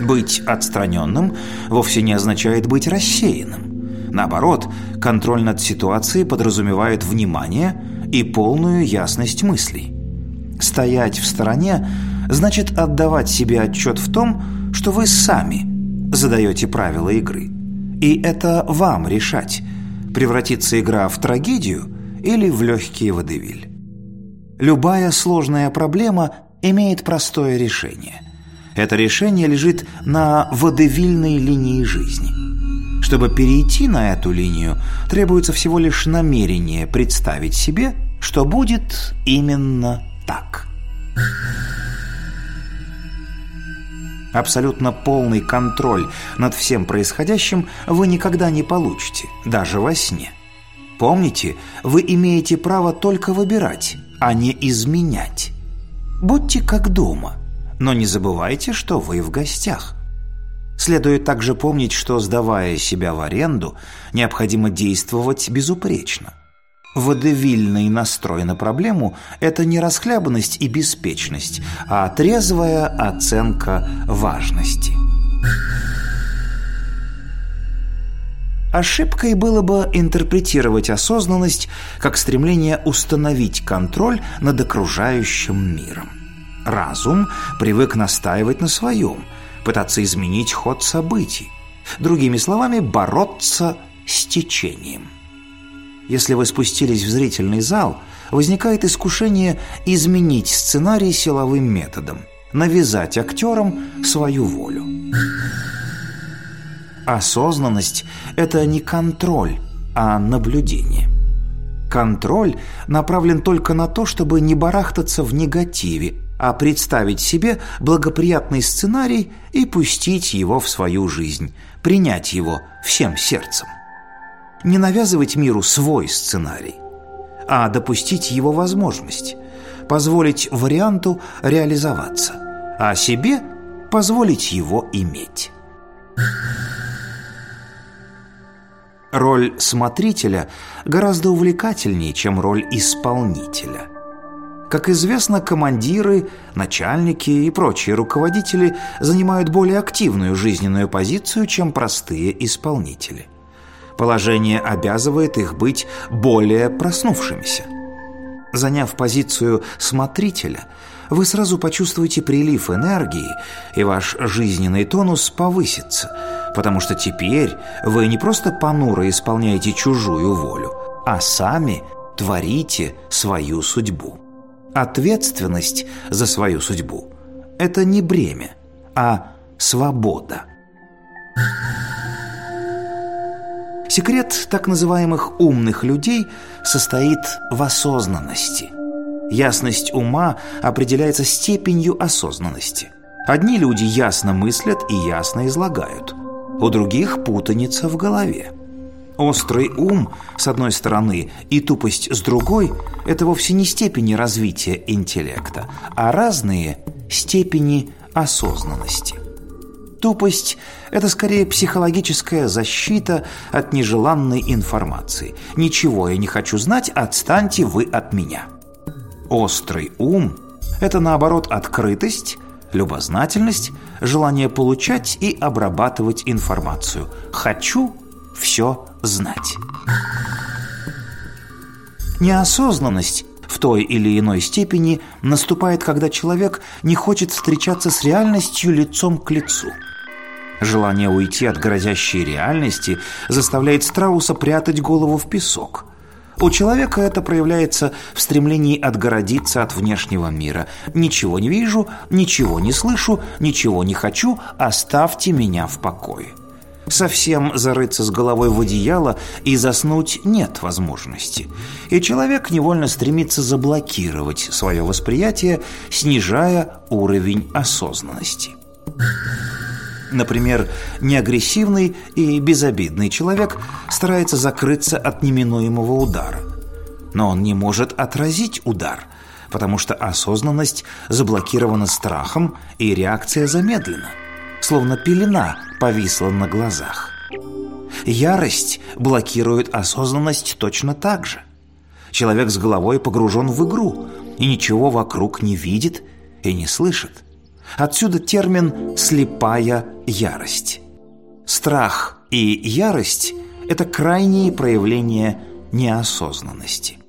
Быть отстраненным вовсе не означает быть рассеянным. Наоборот, контроль над ситуацией подразумевает внимание и полную ясность мыслей. Стоять в стороне значит отдавать себе отчет в том, что вы сами задаете правила игры. И это вам решать, превратится игра в трагедию или в легкий водевиль. Любая сложная проблема имеет простое решение. Это решение лежит на водевильной линии жизни. Чтобы перейти на эту линию, требуется всего лишь намерение представить себе, что будет именно так. Абсолютно полный контроль над всем происходящим вы никогда не получите, даже во сне. Помните, вы имеете право только выбирать, а не изменять. Будьте как дома, но не забывайте, что вы в гостях. Следует также помнить, что, сдавая себя в аренду, необходимо действовать безупречно. Водевильный настрой на проблему – это не расхлябанность и беспечность, а трезвая оценка важности. Ошибкой было бы интерпретировать осознанность как стремление установить контроль над окружающим миром. Разум привык настаивать на своем, пытаться изменить ход событий, другими словами, бороться с течением – если вы спустились в зрительный зал, возникает искушение изменить сценарий силовым методом, навязать актерам свою волю. Осознанность – это не контроль, а наблюдение. Контроль направлен только на то, чтобы не барахтаться в негативе, а представить себе благоприятный сценарий и пустить его в свою жизнь, принять его всем сердцем не навязывать миру свой сценарий, а допустить его возможность, позволить варианту реализоваться, а себе позволить его иметь. Роль смотрителя гораздо увлекательнее, чем роль исполнителя. Как известно, командиры, начальники и прочие руководители занимают более активную жизненную позицию, чем простые исполнители – Положение обязывает их быть более проснувшимися. Заняв позицию смотрителя, вы сразу почувствуете прилив энергии, и ваш жизненный тонус повысится, потому что теперь вы не просто понуро исполняете чужую волю, а сами творите свою судьбу. Ответственность за свою судьбу – это не бремя, а свобода. Секрет так называемых умных людей состоит в осознанности. Ясность ума определяется степенью осознанности. Одни люди ясно мыслят и ясно излагают, у других путаница в голове. Острый ум, с одной стороны, и тупость с другой – это вовсе не степени развития интеллекта, а разные степени осознанности. Тупость – это скорее психологическая защита от нежеланной информации. Ничего я не хочу знать, отстаньте вы от меня. Острый ум – это, наоборот, открытость, любознательность, желание получать и обрабатывать информацию. Хочу все знать. Неосознанность в той или иной степени наступает, когда человек не хочет встречаться с реальностью лицом к лицу – Желание уйти от грозящей реальности заставляет страуса прятать голову в песок. У человека это проявляется в стремлении отгородиться от внешнего мира. «Ничего не вижу, ничего не слышу, ничего не хочу, оставьте меня в покое». Совсем зарыться с головой в одеяло и заснуть нет возможности. И человек невольно стремится заблокировать свое восприятие, снижая уровень осознанности. Например, неагрессивный и безобидный человек старается закрыться от неминуемого удара. Но он не может отразить удар, потому что осознанность заблокирована страхом и реакция замедлена, словно пелена повисла на глазах. Ярость блокирует осознанность точно так же. Человек с головой погружен в игру и ничего вокруг не видит и не слышит – Отсюда термин «слепая ярость». Страх и ярость – это крайние проявления неосознанности.